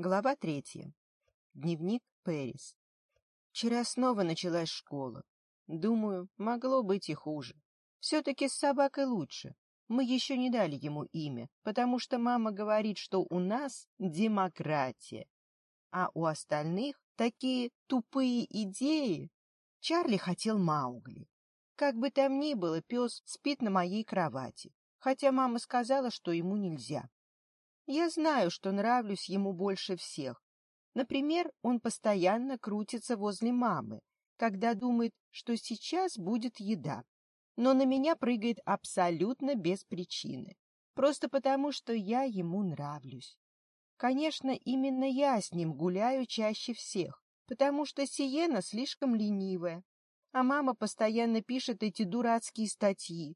Глава третья. Дневник Пэрис. Вчера снова началась школа. Думаю, могло быть и хуже. Все-таки с собакой лучше. Мы еще не дали ему имя, потому что мама говорит, что у нас демократия. А у остальных такие тупые идеи. Чарли хотел Маугли. Как бы там ни было, пес спит на моей кровати, хотя мама сказала, что ему нельзя. Я знаю, что нравлюсь ему больше всех. Например, он постоянно крутится возле мамы, когда думает, что сейчас будет еда. Но на меня прыгает абсолютно без причины. Просто потому, что я ему нравлюсь. Конечно, именно я с ним гуляю чаще всех, потому что Сиена слишком ленивая. А мама постоянно пишет эти дурацкие статьи,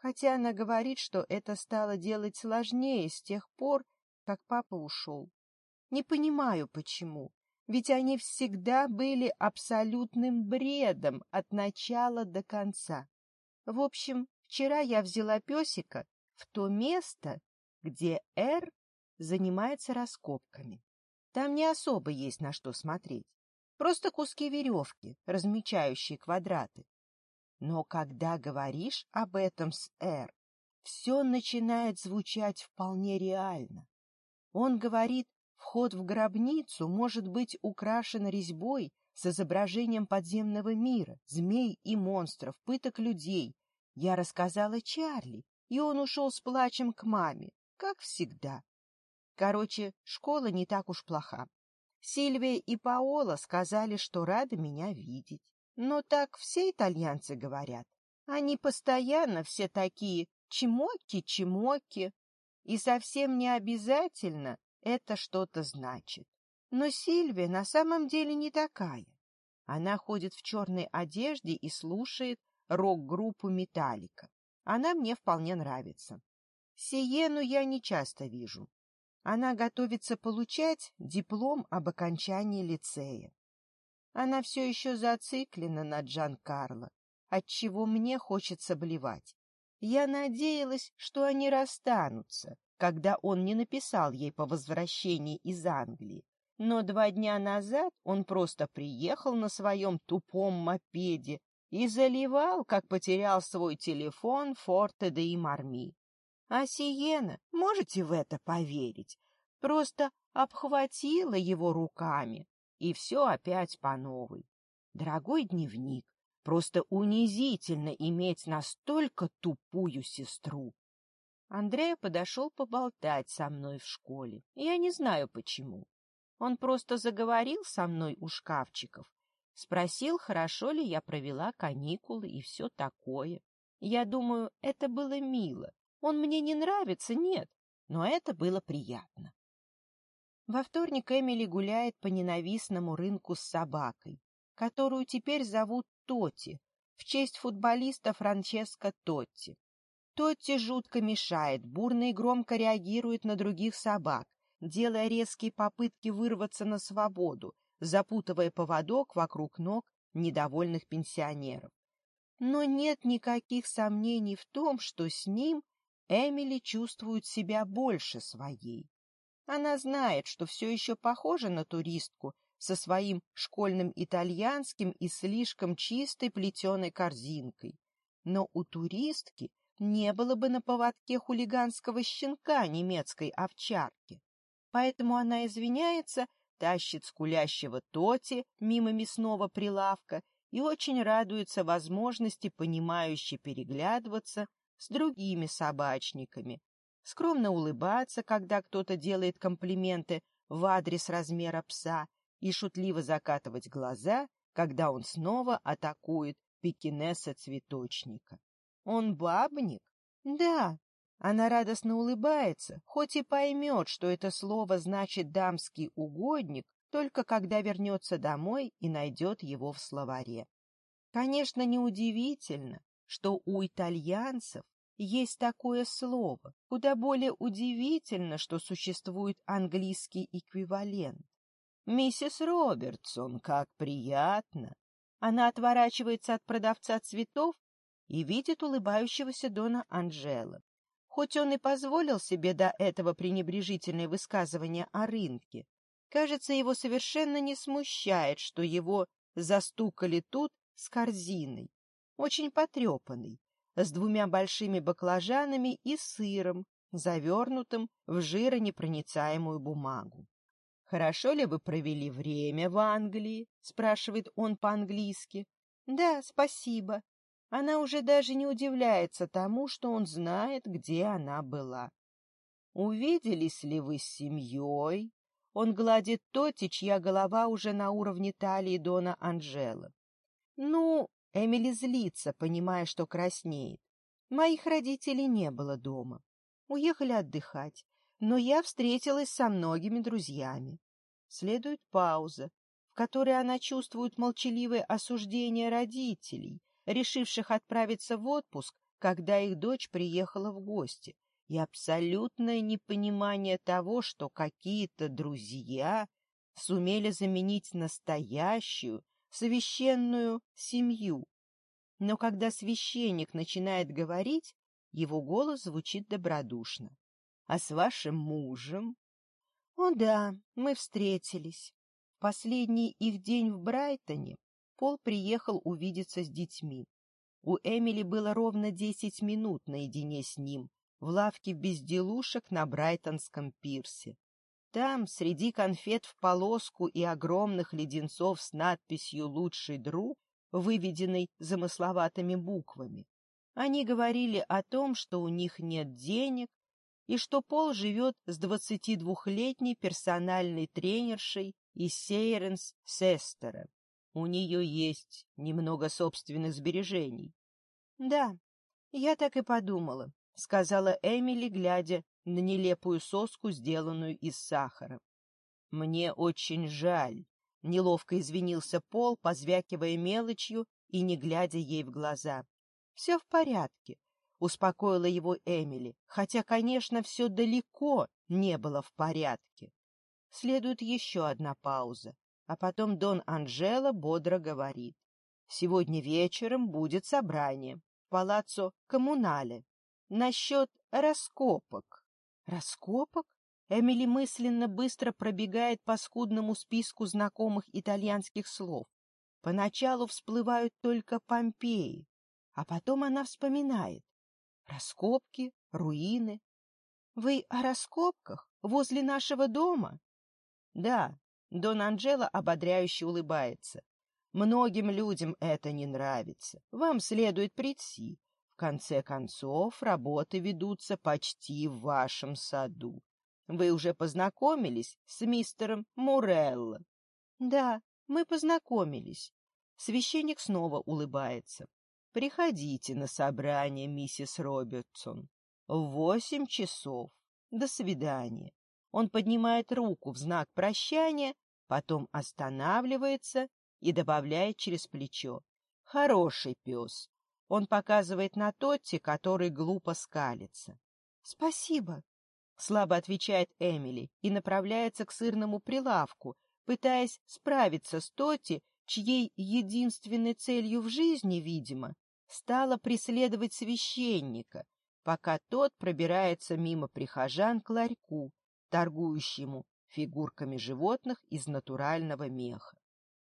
хотя она говорит, что это стало делать сложнее с тех пор, как папа ушел. Не понимаю, почему, ведь они всегда были абсолютным бредом от начала до конца. В общем, вчера я взяла песика в то место, где Р занимается раскопками. Там не особо есть на что смотреть. Просто куски веревки, размечающие квадраты, но когда говоришь об этом с Эр, все начинает звучать вполне реально. Он говорит, вход в гробницу может быть украшен резьбой с изображением подземного мира, змей и монстров, пыток людей. Я рассказала Чарли, и он ушел с плачем к маме, как всегда. Короче, школа не так уж плоха. Сильвия и Паола сказали, что рады меня видеть. Но так все итальянцы говорят. Они постоянно все такие чемоки-чемоки. И совсем не обязательно это что-то значит. Но Сильвия на самом деле не такая. Она ходит в черной одежде и слушает рок-группу «Металлика». Она мне вполне нравится. Сиену я не часто вижу. Она готовится получать диплом об окончании лицея. Она все еще зациклена на Джан Карло, отчего мне хочется блевать. Я надеялась, что они расстанутся, когда он не написал ей по возвращении из Англии. Но два дня назад он просто приехал на своем тупом мопеде и заливал, как потерял свой телефон Форте де Имарми. А Сиена, можете в это поверить, просто обхватила его руками, и все опять по новой. Дорогой дневник, просто унизительно иметь настолько тупую сестру. Андрей подошел поболтать со мной в школе. Я не знаю почему. Он просто заговорил со мной у шкафчиков. Спросил, хорошо ли я провела каникулы и все такое. Я думаю, это было мило. Он мне не нравится, нет, но это было приятно. Во вторник Эмили гуляет по ненавистному рынку с собакой, которую теперь зовут Тоти, в честь футболиста Франческо Тотти. Тотти жутко мешает, бурно и громко реагирует на других собак, делая резкие попытки вырваться на свободу, запутывая поводок вокруг ног недовольных пенсионеров. Но нет никаких сомнений в том, что с ним Эмили чувствует себя больше своей. Она знает, что все еще похожа на туристку со своим школьным итальянским и слишком чистой плетеной корзинкой. Но у туристки не было бы на поводке хулиганского щенка немецкой овчарки. Поэтому она извиняется, тащит скулящего Тоти мимо мясного прилавка и очень радуется возможности понимающе переглядываться с другими собачниками, скромно улыбаться, когда кто-то делает комплименты в адрес размера пса, и шутливо закатывать глаза, когда он снова атакует пекинеса цветочника. Он бабник? Да. Она радостно улыбается, хоть и поймет, что это слово значит «дамский угодник», только когда вернется домой и найдет его в словаре. Конечно, неудивительно, что у итальянцев есть такое слово. Куда более удивительно, что существует английский эквивалент. «Миссис Робертсон, как приятно!» Она отворачивается от продавца цветов и видит улыбающегося Дона Анжела. Хоть он и позволил себе до этого пренебрежительное высказывание о рынке, кажется, его совершенно не смущает, что его застукали тут с корзиной, очень потрепанной с двумя большими баклажанами и сыром, завернутым в жиронепроницаемую бумагу. «Хорошо ли вы провели время в Англии?» — спрашивает он по-английски. «Да, спасибо». Она уже даже не удивляется тому, что он знает, где она была. «Увиделись ли вы с семьей?» Он гладит Тоти, чья голова уже на уровне талии Дона Анжела. «Ну, Эмили злится, понимая, что краснеет. Моих родителей не было дома. Уехали отдыхать, но я встретилась со многими друзьями. Следует пауза, в которой она чувствует молчаливое осуждение родителей, решивших отправиться в отпуск, когда их дочь приехала в гости, и абсолютное непонимание того, что какие-то друзья сумели заменить настоящую, священную семью. Но когда священник начинает говорить, его голос звучит добродушно. А с вашим мужем? О да, мы встретились. Последний их день в Брайтоне Пол приехал увидеться с детьми. У Эмили было ровно десять минут наедине с ним в лавке безделушек на Брайтонском пирсе. Там, среди конфет в полоску и огромных леденцов с надписью «Лучший друг», выведенной замысловатыми буквами, они говорили о том, что у них нет денег и что Пол живет с 22-летней персональной тренершей из Сейренс Сестера. У нее есть немного собственных сбережений. — Да, я так и подумала, — сказала Эмили, глядя на нелепую соску, сделанную из сахара. «Мне очень жаль», — неловко извинился Пол, позвякивая мелочью и не глядя ей в глаза. «Все в порядке», — успокоила его Эмили, хотя, конечно, все далеко не было в порядке. Следует еще одна пауза, а потом Дон Анжела бодро говорит. «Сегодня вечером будет собрание в палаццо Коммунале насчет раскопок». Раскопок? Эмили мысленно быстро пробегает по скудному списку знакомых итальянских слов. Поначалу всплывают только Помпеи, а потом она вспоминает. Раскопки, руины. Вы о раскопках? Возле нашего дома? Да, Дон Анджело ободряюще улыбается. Многим людям это не нравится. Вам следует прийти конце концов, работы ведутся почти в вашем саду. Вы уже познакомились с мистером Мурелло? — Да, мы познакомились. Священник снова улыбается. — Приходите на собрание, миссис Робертсон. В восемь часов. До свидания. Он поднимает руку в знак прощания, потом останавливается и добавляет через плечо. — Хороший пес. Он показывает на Тотти, который глупо скалится. «Спасибо», — слабо отвечает Эмили и направляется к сырному прилавку, пытаясь справиться с Тотти, чьей единственной целью в жизни, видимо, стала преследовать священника, пока тот пробирается мимо прихожан к ларьку, торгующему фигурками животных из натурального меха.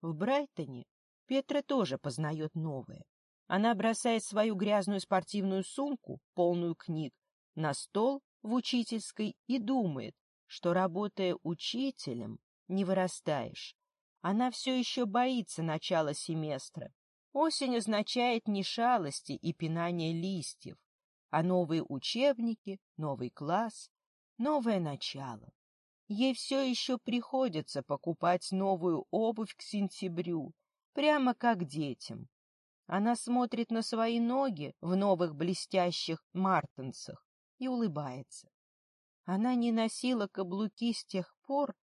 В Брайтоне Петра тоже познает новое. Она бросает свою грязную спортивную сумку, полную книг, на стол в учительской и думает, что, работая учителем, не вырастаешь. Она все еще боится начала семестра. Осень означает не шалости и пинание листьев, а новые учебники, новый класс, новое начало. Ей все еще приходится покупать новую обувь к сентябрю, прямо как детям. Она смотрит на свои ноги в новых блестящих мартенсах и улыбается. Она не носила каблуки с тех пор,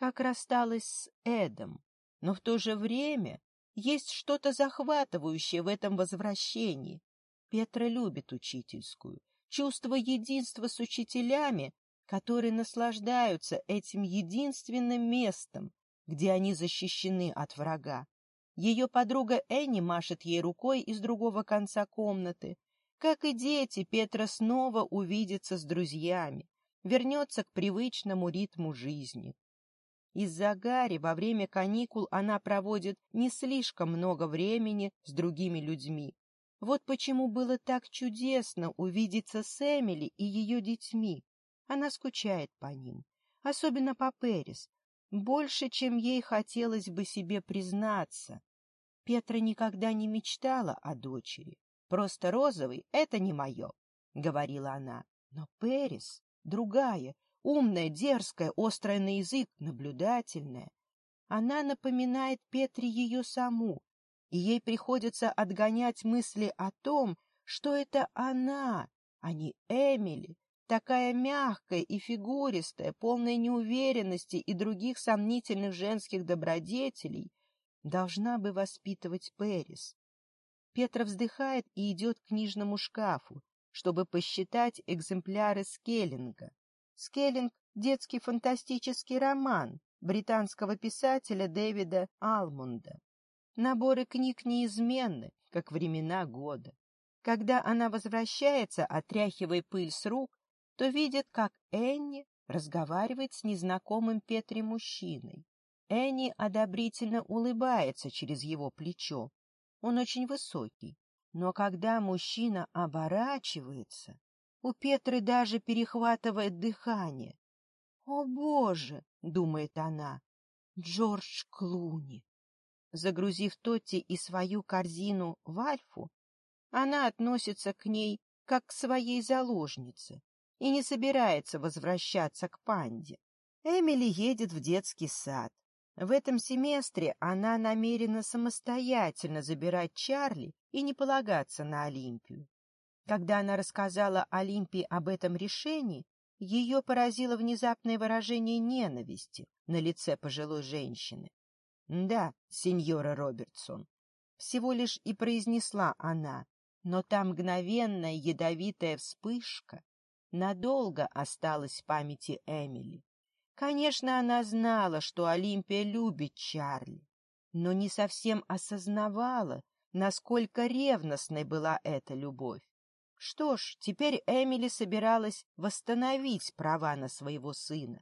как рассталась с Эдом, но в то же время есть что-то захватывающее в этом возвращении. Петра любит учительскую, чувство единства с учителями, которые наслаждаются этим единственным местом, где они защищены от врага, ее подруга Энни машет ей рукой из другого конца комнаты. Как и дети, Петра снова увидится с друзьями, вернется к привычному ритму жизни. Из-за Гарри во время каникул она проводит не слишком много времени с другими людьми. Вот почему было так чудесно увидеться с Эмили и ее детьми. Она скучает по ним, особенно по Перис, больше, чем ей хотелось бы себе признаться. Петра никогда не мечтала о дочери. Просто розовый — это не мое, — говорила она. Но Перис — другая, умная, дерзкая, острая на язык, наблюдательная. Она напоминает Петре ее саму, и ей приходится отгонять мысли о том, что это она, а не Эмили, такая мягкая и фигуристая, полная неуверенности и других сомнительных женских добродетелей, должна бы воспитывать Перис. Петра вздыхает и идет к книжному шкафу, чтобы посчитать экземпляры Скеллинга. Скеллинг — детский фантастический роман британского писателя Дэвида Алмунда. Наборы книг неизменны, как времена года. Когда она возвращается, отряхивая пыль с рук, то видит, как Энни разговаривает с незнакомым Петре мужчиной. Энни одобрительно улыбается через его плечо. Он очень высокий. Но когда мужчина оборачивается, у Петры даже перехватывает дыхание. «О, Боже!» — думает она. «Джордж Клуни!» Загрузив Тотти и свою корзину в Альфу, она относится к ней как к своей заложнице и не собирается возвращаться к панде. Эмили едет в детский сад. В этом семестре она намерена самостоятельно забирать Чарли и не полагаться на Олимпию. Когда она рассказала Олимпии об этом решении, ее поразило внезапное выражение ненависти на лице пожилой женщины. «Да, сеньора Робертсон», — всего лишь и произнесла она, но та мгновенная ядовитая вспышка надолго осталась в памяти Эмили. Конечно, она знала, что Олимпия любит Чарли, но не совсем осознавала, насколько ревностной была эта любовь. Что ж, теперь Эмили собиралась восстановить права на своего сына.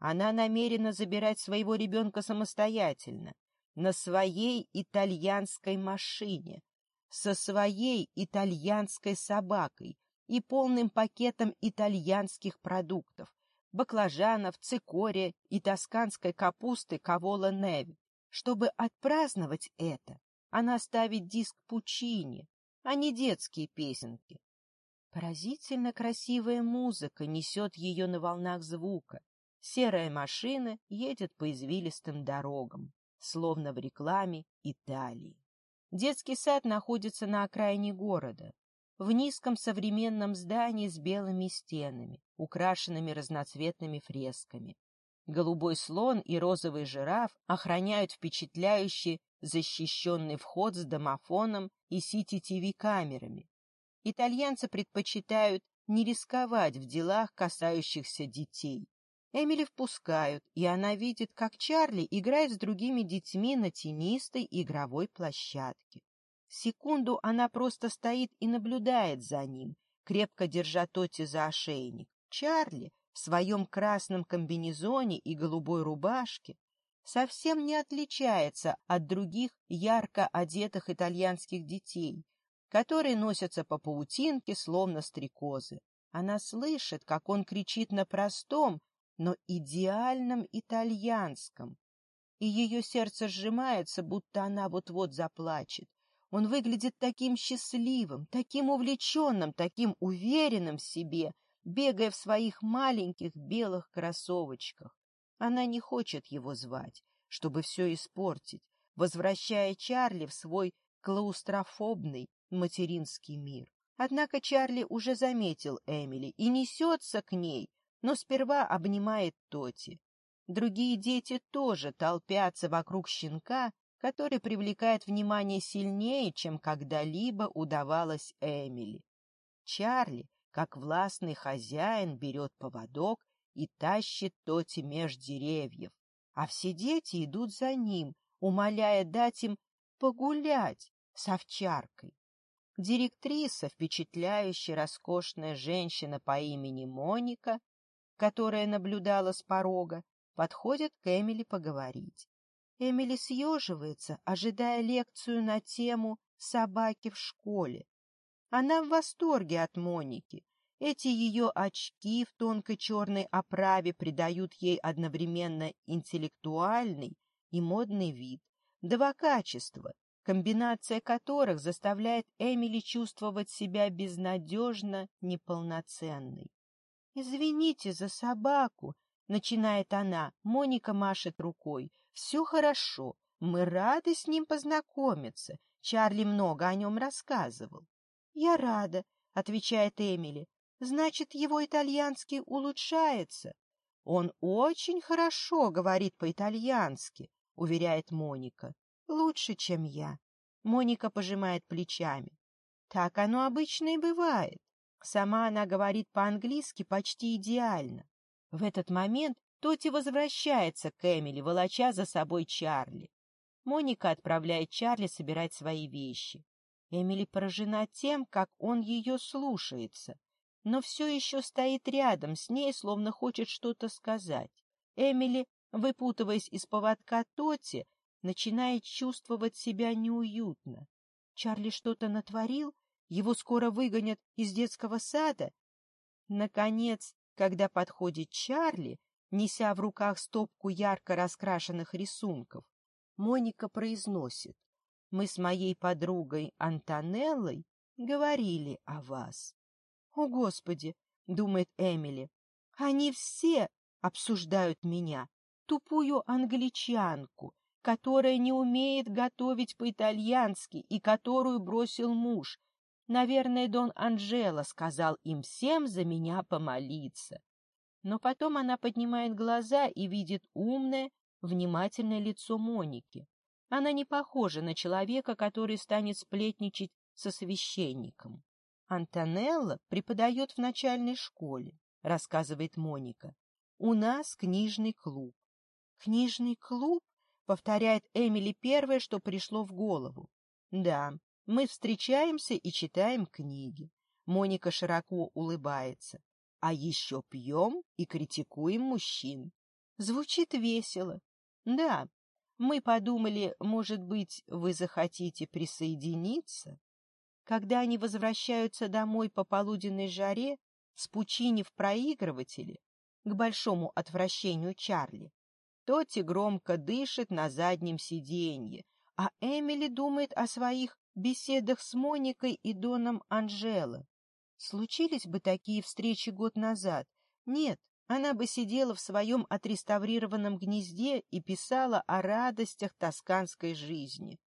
Она намерена забирать своего ребенка самостоятельно, на своей итальянской машине, со своей итальянской собакой и полным пакетом итальянских продуктов, баклажанов, цикория и тосканской капусты Кавола Неви. Чтобы отпраздновать это, она ставит диск Пучини, а не детские песенки. Поразительно красивая музыка несет ее на волнах звука. Серая машина едет по извилистым дорогам, словно в рекламе Италии. Детский сад находится на окраине города, в низком современном здании с белыми стенами, украшенными разноцветными фресками. Голубой слон и розовый жираф охраняют впечатляющий защищенный вход с домофоном и сити-ТВ-камерами. Итальянцы предпочитают не рисковать в делах, касающихся детей. Эмили впускают, и она видит, как Чарли играет с другими детьми на тенистой игровой площадке. Секунду она просто стоит и наблюдает за ним, крепко держа Тоти за ошейник. Чарли в своем красном комбинезоне и голубой рубашке совсем не отличается от других ярко одетых итальянских детей, которые носятся по паутинке, словно стрекозы. Она слышит, как он кричит на простом, но идеальном итальянском, и ее сердце сжимается, будто она вот-вот заплачет. Он выглядит таким счастливым, таким увлеченным, таким уверенным в себе, бегая в своих маленьких белых кроссовочках. Она не хочет его звать, чтобы все испортить, возвращая Чарли в свой клаустрофобный материнский мир. Однако Чарли уже заметил Эмили и несется к ней, но сперва обнимает Тоти. Другие дети тоже толпятся вокруг щенка, который привлекает внимание сильнее, чем когда-либо удавалось Эмили. Чарли, как властный хозяин, берет поводок и тащит Тоти меж деревьев, а все дети идут за ним, умоляя дать им погулять с овчаркой. Директриса, впечатляющая роскошная женщина по имени Моника, которая наблюдала с порога, подходит к Эмили поговорить. Эмили съеживается, ожидая лекцию на тему «Собаки в школе». Она в восторге от Моники. Эти ее очки в тонкой черной оправе придают ей одновременно интеллектуальный и модный вид. Два качества, комбинация которых заставляет Эмили чувствовать себя безнадежно неполноценной. «Извините за собаку», — начинает она, Моника машет рукой — все хорошо, мы рады с ним познакомиться, Чарли много о нем рассказывал. — Я рада, — отвечает Эмили, — значит, его итальянский улучшается. — Он очень хорошо говорит по-итальянски, — уверяет Моника, — лучше, чем я. Моника пожимает плечами. Так оно обычно и бывает. Сама она говорит по-английски почти идеально. В этот момент Тути возвращается к Эмили, волоча за собой Чарли. Моника отправляет Чарли собирать свои вещи. Эмили поражена тем, как он ее слушается, но все еще стоит рядом с ней, словно хочет что-то сказать. Эмили, выпутываясь из поводка Тоти, начинает чувствовать себя неуютно. Чарли что-то натворил, его скоро выгонят из детского сада. Наконец, когда подходит Чарли, неся в руках стопку ярко раскрашенных рисунков. Моника произносит. «Мы с моей подругой Антонеллой говорили о вас». «О, Господи!» — думает Эмили. «Они все обсуждают меня, тупую англичанку, которая не умеет готовить по-итальянски и которую бросил муж. Наверное, Дон Анжела сказал им всем за меня помолиться. Но потом она поднимает глаза и видит умное, внимательное лицо Моники. Она не похожа на человека, который станет сплетничать со священником. «Антонелла преподает в начальной школе», — рассказывает Моника. «У нас книжный клуб». «Книжный клуб?» — повторяет Эмили первое, что пришло в голову. «Да, мы встречаемся и читаем книги». Моника широко улыбается а еще пьем и критикуем мужчин. Звучит весело. Да, мы подумали, может быть, вы захотите присоединиться? Когда они возвращаются домой по полуденной жаре, спучинив проигрыватели, к большому отвращению Чарли, Тотти громко дышит на заднем сиденье, а Эмили думает о своих беседах с Моникой и Доном Анжело. Случились бы такие встречи год назад? Нет, она бы сидела в своем отреставрированном гнезде и писала о радостях тосканской жизни.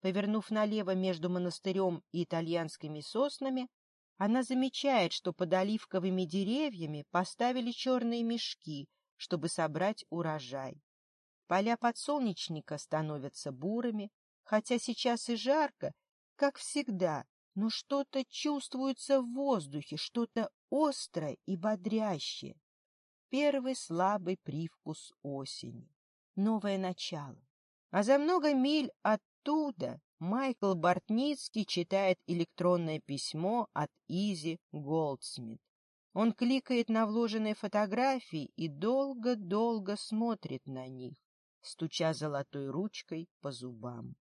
Повернув налево между монастырем и итальянскими соснами, она замечает, что под оливковыми деревьями поставили черные мешки, чтобы собрать урожай. Поля подсолнечника становятся бурыми, хотя сейчас и жарко, как всегда, но что-то чувствуется в воздухе, что-то острое и бодрящее. Первый слабый привкус осени. Новое начало. А за много миль оттуда Майкл Бортницкий читает электронное письмо от Изи Голдсмит. Он кликает на вложенные фотографии и долго-долго смотрит на них, стуча золотой ручкой по зубам.